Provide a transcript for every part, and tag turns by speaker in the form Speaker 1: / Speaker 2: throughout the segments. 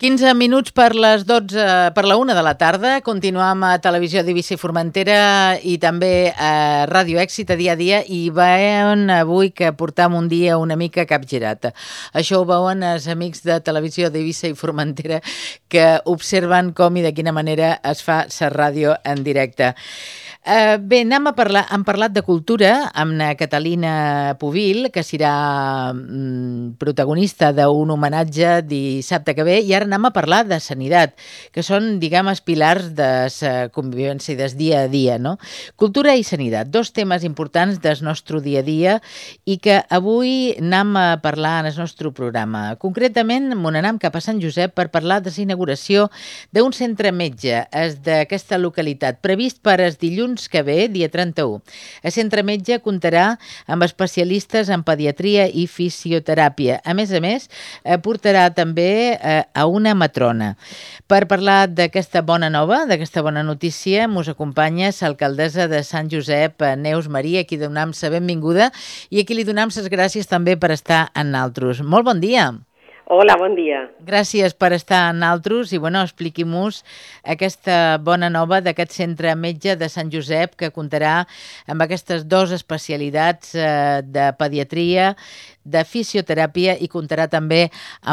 Speaker 1: 15 minuts per les 12, per la 1 de la tarda. Continuam a Televisió d'Eivissa i Formentera i també a Ràdio Èxit a dia a dia i veuen avui que portam un dia una mica capgirat. Això ho veuen els amics de Televisió d'Eivissa i Formentera que observen com i de quina manera es fa la ràdio en directe. Uh, bé, anem a parlar, hem parlat de cultura amb la Catalina Puvil, que serà mm, protagonista d'un homenatge dissabte que ve, i ara anem a parlar de sanitat, que són, diguem, els pilars de la convivència i del dia a dia, no? Cultura i sanitat, dos temes importants del nostre dia a dia i que avui anem a parlar en el nostre programa. Concretament, m'on anem cap a Sant Josep per parlar de la inauguració d'un centre metge, d'aquesta localitat, previst per els dilluns dilluns que ve, dia 31. El centre metge comptarà amb especialistes en pediatria i fisioteràpia. A més a més, eh, portarà també eh, a una matrona. Per parlar d'aquesta bona nova, d'aquesta bona notícia, mos acompanya l'alcaldessa de Sant Josep, eh, Neus Maria, qui donem la benvinguda i aquí li donem les gràcies també per estar en altres. Molt bon dia.
Speaker 2: Hola, bon dia.
Speaker 1: Gràcies per estar en altres i, bueno, expliqui-nos aquesta bona nova d'aquest centre metge de Sant Josep que comptarà amb aquestes dues especialitats eh, de pediatria, de fisioteràpia i comptarà també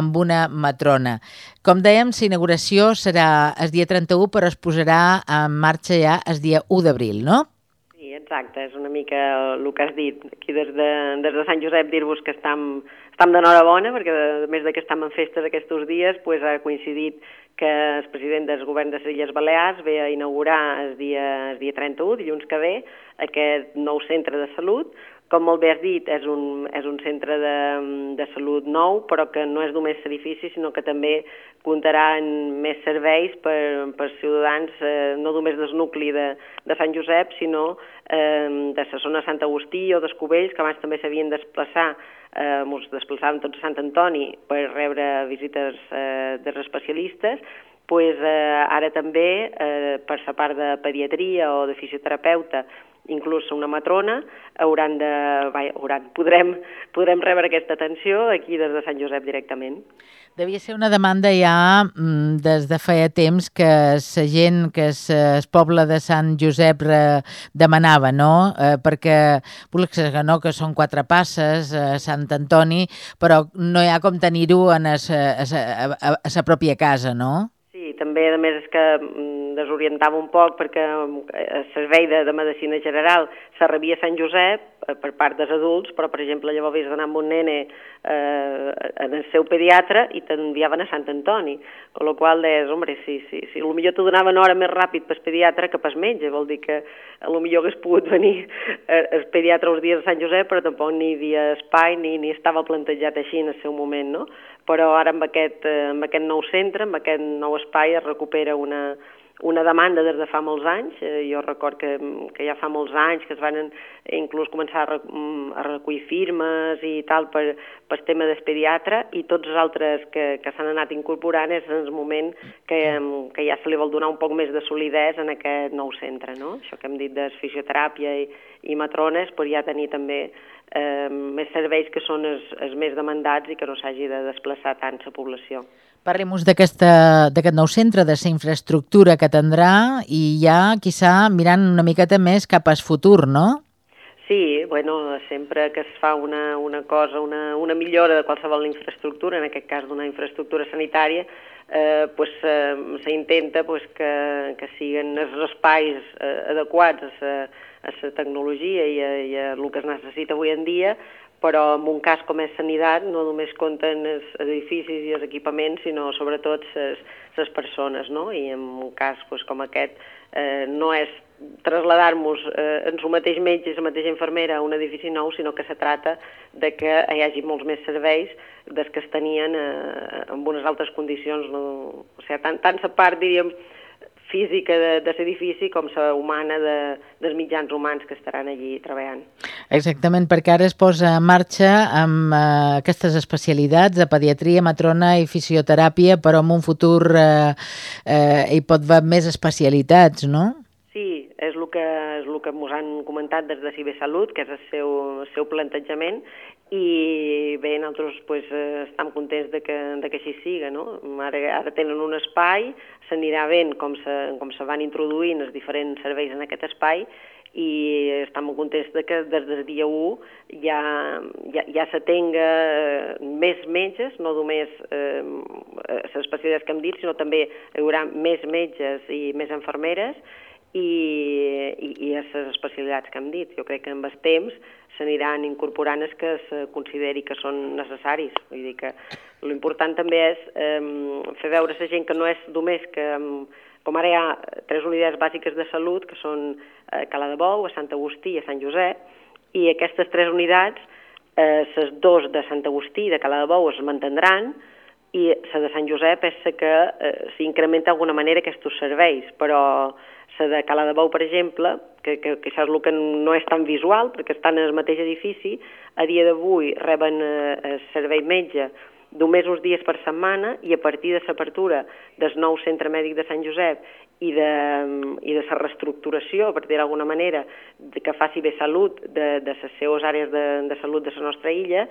Speaker 1: amb una matrona. Com dèiem, la inauguració serà el dia 31, però es posarà en marxa ja el dia 1 d'abril, no?
Speaker 2: Exacte, és una mica el que has dit. Aquí des de, des de Sant Josep dir-vos que estem estem d'enhorabona perquè a més de que estem en festes aquests dies pues, ha coincidit que el president del govern de les Illes Balears ve a inaugurar el dia, el dia 31, dilluns que ve, aquest nou centre de salut. Com molt bé has dit, és un, és un centre de, de salut nou, però que no és només l'edifici, sinó que també comptarà en més serveis per, per ciutadans, eh, no només del nucli de, de Sant Josep, sinó eh, de la zona Sant Agustí o d'Escubells, que abans també s'havien desplaçar eh, ens desplaçàvem tots a Sant Antoni per rebre visites eh, dels especialistes, pues, eh, ara també eh, per la part de pediatria o de fisioterapeuta inclús una matrona, hauran de, vai, hauran, podrem, podrem rebre aquesta atenció aquí des de Sant Josep directament.
Speaker 1: Devia ser una demanda ja mm, des de feia temps que la gent, que el poble de Sant Josep demanava, no? Eh, perquè, que no, que són quatre passes a Sant Antoni, però no hi ha com tenir-ho a la pròpia casa, no?
Speaker 2: També, a més, és que mm, desorientava un poc perquè eh, el servei de, de Medicina General se rebia a Sant Josep eh, per part dels adults, però, per exemple, llavors havies d'anar amb un nene eh, en el seu pediatre i t'enviaven a Sant Antoni, amb la qual deies, home, si, si, si potser t'ho donaven hora més ràpid pel pediatre que pel metge, vol dir que millor hagués pogut venir eh, el pediatre els dies de Sant Josep, però tampoc ni hi havia espai ni, ni estava plantejat així en el seu moment, no? Però ara amb aquest, eh, amb aquest nou centre, amb aquest nou espai es recupera una, una demanda des de fa molts anys. Eh, jo record que, que ja fa molts anys que es van inclús començar a, mm, a recollir firmes i tal per, per tema del pediatre i tots els altres que, que s'han anat incorporant és en el moment que, que ja se li vol donar un poc més de solidesa en aquest nou centre. No? Això que hem dit de fisioteràpia i, i matrones, per ja tenir també eh, més serveis que són els, els més demandats i que no s'hagi de desplaçar tant la població.
Speaker 1: parlem d'aquest nou centre, de la infraestructura que tindrà i ja, quizà, mirant una miqueta més cap al futur, no?
Speaker 2: Sí, bueno, sempre que es fa una, una cosa, una, una millora de qualsevol infraestructura, en aquest cas d'una infraestructura sanitària, eh, pues, eh, s'intenta pues, que, que siguin els espais eh, adequats a la tecnologia i a, i a el que es necessita avui en dia, però en un cas com és sanitat no només compten els edificis i els equipaments, sinó sobretot les persones, no? I en un cas pues, com aquest eh, no és traslladar-nos eh, en el mateix metge i la mateixa infermera a un edifici nou, sinó que se trata de que hi hagi molts més serveis des que es tenien eh, en unes altres condicions. No? O sigui, tant, tant la part, diríem, física de, de l'edifici com la humana de, dels mitjans humans que estaran allí treballant.
Speaker 1: Exactament, perquè ara es posa en marxa amb eh, aquestes especialitats de pediatria, matrona i fisioteràpia, però en un futur eh, eh, hi pot haver més especialitats, no?
Speaker 2: Sí, és el que, és el que ens han comentat des de Ciber Salut, que és el seu, el seu plantejament, i bé, nosaltres pues, eh, estem contents de que, de que així siga, no? Ara, ara tenen un espai, s'anirà veient com se, com se van introduint els diferents serveis en aquest espai i estem molt contents de que des del dia 1 ja, ja, ja s'atenga eh, més metges, no només eh, les especialitats que hem dit, sinó també hi haurà més metges i més enfermeres i, i, i a les especialitats que hem dit. Jo crec que amb el temps s'aniran incorporant els que es consideri que són necessaris. Vull dir que l'important també és eh, fer veure a la gent que no és només que, com ara hi ha tres unitats bàsiques de salut, que són a Cala de Bou, a Sant Agustí i a Sant Josep, i aquestes tres unitats, eh, les dos de Sant Agustí i de Cala de Bou es mantindran, i la de Sant Josep és que eh, s'incrementa d'alguna manera aquests serveis, però la de Cala de Bou, per exemple, que, que, que això és el que no és tan visual, perquè estan en el mateix edifici, a dia d'avui reben eh, servei metge només uns dies per setmana i a partir de l'apertura del nou centre mèdic de Sant Josep i de, i de la reestructuració, per dir d'alguna manera, que faci bé salut de, de les seues àrees de, de salut de la nostra illa,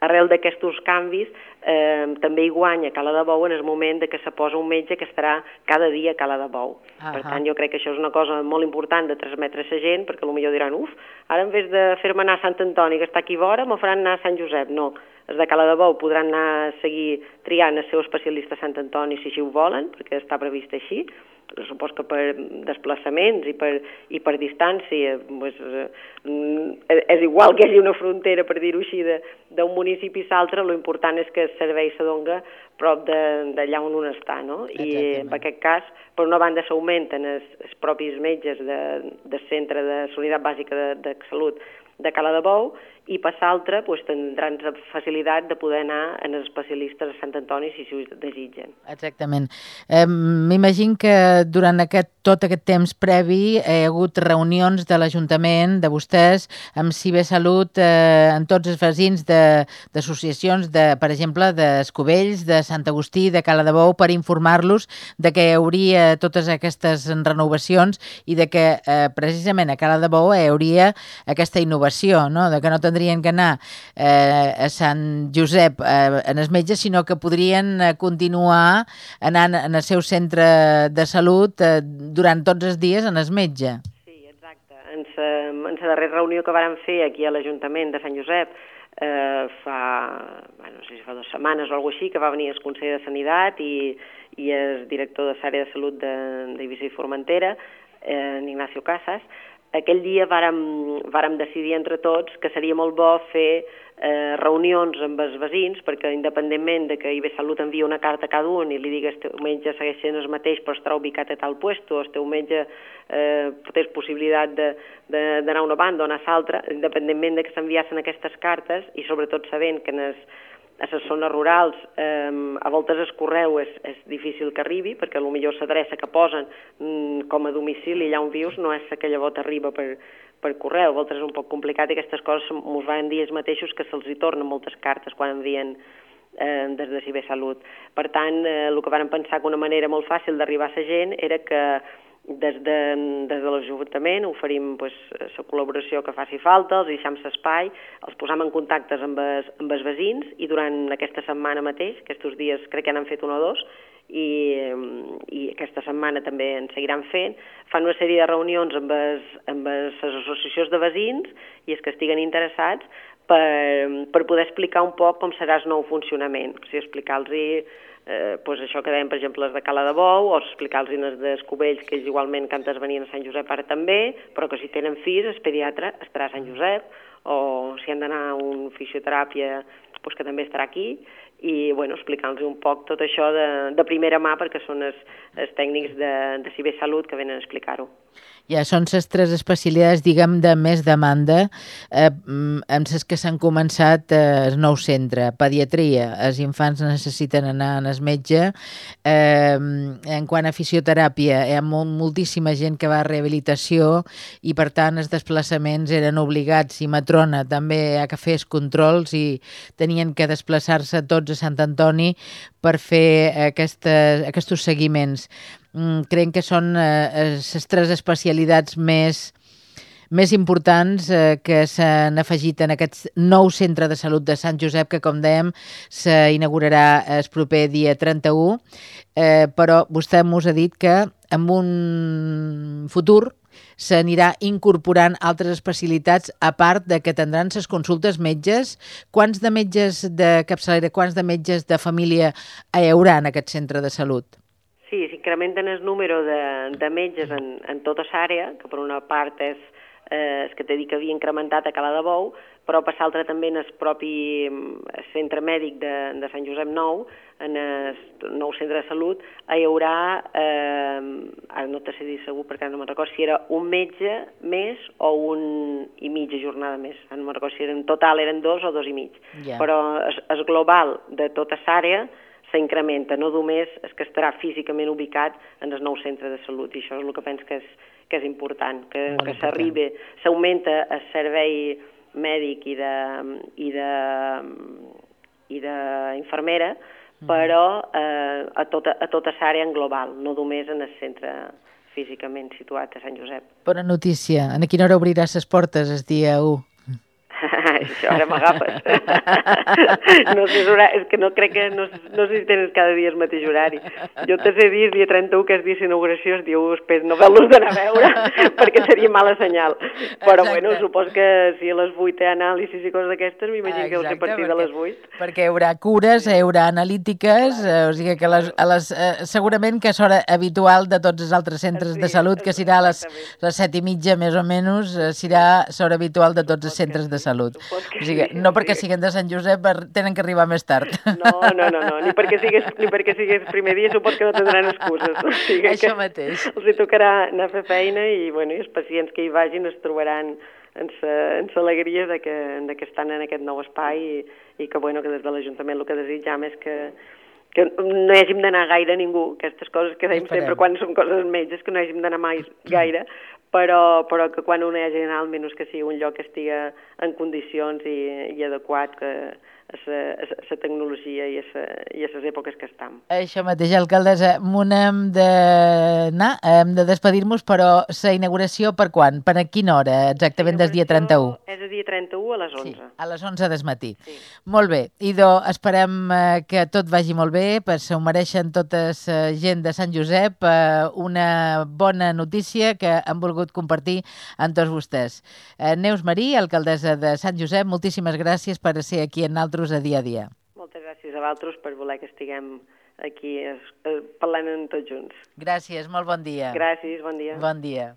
Speaker 2: arrel d'aquests canvis eh, també hi guanya Cala de Bou en el moment de que se posa un metge que estarà cada dia a Cala de Bou. Uh -huh. Per tant, jo crec que això és una cosa molt important de transmetre a la gent, perquè potser diran, uf, ara en vez de fer-me anar a Sant Antoni, que està aquí vora, me faran anar a Sant Josep. No, els de Cala de Bou podran anar a seguir triant el seu especialista a Sant Antoni si així ho volen, perquè està previst així, supos que per desplaçaments i per, i per distància pues, eh, és igual que hi hagi una frontera, per dir-ho així, d'un municipi a l'altre, l'important és que el servei se donga prop d'allà on un està, no? I en aquest cas, per una banda s'augmenten els, els propis metges de, de centre de Sanitat Bàsica de, de Salut de Cala de Bou i per l'altra pues, tindran la facilitat de poder anar en els especialistes a Sant Antoni si ho desitgen.
Speaker 1: Exactament. Eh, M'imagino que durant aquest, tot aquest temps previ hi ha hagut reunions de l'Ajuntament, de vostès, amb Cibersalut, eh, en tots els veïns d'associacions, de, per exemple, d'Escovells, de Sant Agustí, de Cala de Bou, per informar-los de que hi hauria totes aquestes renovacions i de que eh, precisament a Cala de Bou hi hauria aquesta innovació, no? de que no tindrien que anar eh, a Sant Josep eh, en els metges, sinó que podrien eh, continuar anant en el seu centre de salut eh, durant tots els dies en el metge.
Speaker 2: Sí, exacte. En la darrera reunió que vàrem fer aquí a l'Ajuntament de Sant Josep eh, fa, bueno, no sé si fa dues setmanes o alguna així, que va venir el Consell de Sanitat i, i el director de l'àrea de salut d'Eivissa i Formentera, eh, Ignacio Casas, aquell dia vàrem, vàrem decidir entre tots que seria molt bo fer eh, reunions amb els veïns, perquè independentment de que IB Salut envia una carta a cada un i li digui que metge segueix sent el mateix però estarà ubicat a tal puesto, el teu metge eh, tens possibilitat d'anar a una banda o anar a l'altra, independentment de que s'enviassin aquestes cartes i sobretot sabent que en els a les zones rurals eh, a voltes el correu és, és difícil que arribi perquè millor s'adreça que posen mm, com a domicili allà on vius no és que llavors arriba per, per correu, a voltes és un poc complicat i aquestes coses ens van dir ells mateixos que se'ls hi tornen moltes cartes quan envien eh, des de Cibersalut. Per tant, eh, el que vam pensar que una manera molt fàcil d'arribar a la gent era que des de, des de l'Ajuntament oferim pues, la col·laboració que faci falta, els deixem l'espai, els posam en contactes amb els, amb els veïns i durant aquesta setmana mateix, aquests dies crec que n'han fet un o dos, i, i aquesta setmana també en seguiran fent, fan una sèrie de reunions amb, les, amb les associacions de veïns i els que estiguen interessats per, per poder explicar un poc com serà el nou funcionament, o sigui, explicar-los eh, pues això que dèiem, per exemple, les de Cala de Bou, o explicar els ines d'Escovells, que ells igualment que antes venien a Sant Josep ara també, però que si tenen fills, el pediatre estarà a Sant Josep, o si han d'anar a un fisioteràpia, pues que també estarà aquí, i bueno, explicant-los un poc tot això de, de primera mà, perquè són els, els tècnics de, de Cibersalut que venen a explicar-ho.
Speaker 1: Ja són les tres especialitats, diguem, de més demanda eh, mm, amb les que s'han començat eh, el nou centre. Pediatria, els infants necessiten anar al metge. Eh, en quant a fisioteràpia, hi ha molt, moltíssima gent que va a rehabilitació i, per tant, els desplaçaments eren obligats i Matrona també a que fes controls i tenien que desplaçar-se tots a Sant Antoni per fer aquestes, aquests seguiments mm, creen que són eh, les tres especialitats més, més importants eh, que s'han afegit en aquest nou centre de salut de Sant Josep, que, com dèiem, s'inaugurarà el proper dia 31, eh, però vostè mos ha dit que en un futur s'anirà incorporant altres especialitats a part de que tindran les consultes metges. Quants de metges de capçalera, quants de metges de família hi haurà en aquest centre de salut?
Speaker 2: Sí, s'incrementen el número de, de metges en, en tota l'àrea, que per una part és eh, el que t'he dit que havia incrementat a Cala de Bou, però per l'altra també en el propi mm, centre mèdic de, de Sant Josep Nou, en el nou centre de salut, hi haurà, eh, ara no t'he dit segur perquè no me'n recordo si era un metge més o un i mitja jornada més, no me'n recordo si en total eren dos o dos i mig, yeah. però el global de tota l'àrea s'incrementa, no només el que estarà físicament ubicat en el nou centre de salut, i això és el que penso que és, que és important, que, que s'arribi, s'augmenta el servei mèdic i de, i de, i d'infermera, mm. però eh, a tota, a tota l'àrea en global, no només en el centre físicament situat a Sant Josep.
Speaker 1: Bona notícia. A quina hora obriràs les portes el dia 1?
Speaker 2: Això ara m'agafes. no sé, és que no crec que... No, no sé si tens cada dia el mateix horari. Jo te sé dir, dia 31, que és dia d'inauguració, es diu, espero no haver-los d'anar a veure, perquè seria mala senyal. Però Exacte. bueno, supos que si a les 8 hi ha anàlisis i coses d'aquestes, m'imagino que deu ser a partir perquè, de les 8.
Speaker 1: Perquè hi haurà cures, hi haurà analítiques, eh, o sigui que les, a les, eh, segurament que és hora habitual de tots els altres centres sí, de salut, que serà a les, les 7 i mitja més o menys, eh, serà l'hora habitual de tots els centres de salut O sigui, sí, no perquè sí. siguin de Sant Josep tenen que arribar més tard.
Speaker 2: No, no, no, no. Ni perquè sigues, ni perquè sigues primer dia supos que no tindran excuses. O sigui
Speaker 1: Això mateix.
Speaker 2: Els hi tocarà anar a fer feina i, bueno, i els pacients que hi vagin es trobaran en l'alegria de, que, de que estan en aquest nou espai i, i que, bueno, que des de l'Ajuntament el que desitjam és que, que no hàgim d'anar gaire a ningú, aquestes coses que dèiem sempre quan són coses metges, que no hàgim d'anar mai gaire, però, però que quan un hi hagi d'anar almenys que sigui un lloc que estigui en condicions i, i adequat, que, la tecnologia i a les èpoques que estem.
Speaker 1: Això mateix, alcaldessa, hem d'anar, hem de despedir-nos, però la inauguració per quan? Per a quina hora exactament des dia 31?
Speaker 2: És el dia 31 a les 11. Sí,
Speaker 1: a les 11 del matí. Sí. Molt bé, idò, esperem eh, que tot vagi molt bé, per se ho mereixen tota la gent de Sant Josep, eh, una bona notícia que han volgut compartir amb tots vostès. Eh, Neus Marí, alcaldessa de Sant Josep, moltíssimes gràcies per ser aquí en altres vosaltres a dia a dia.
Speaker 2: Moltes gràcies a vosaltres per voler que estiguem aquí parlant tots junts.
Speaker 1: Gràcies, molt bon dia.
Speaker 2: Gràcies, bon dia.
Speaker 1: Bon dia.